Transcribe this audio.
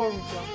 sormayacağım.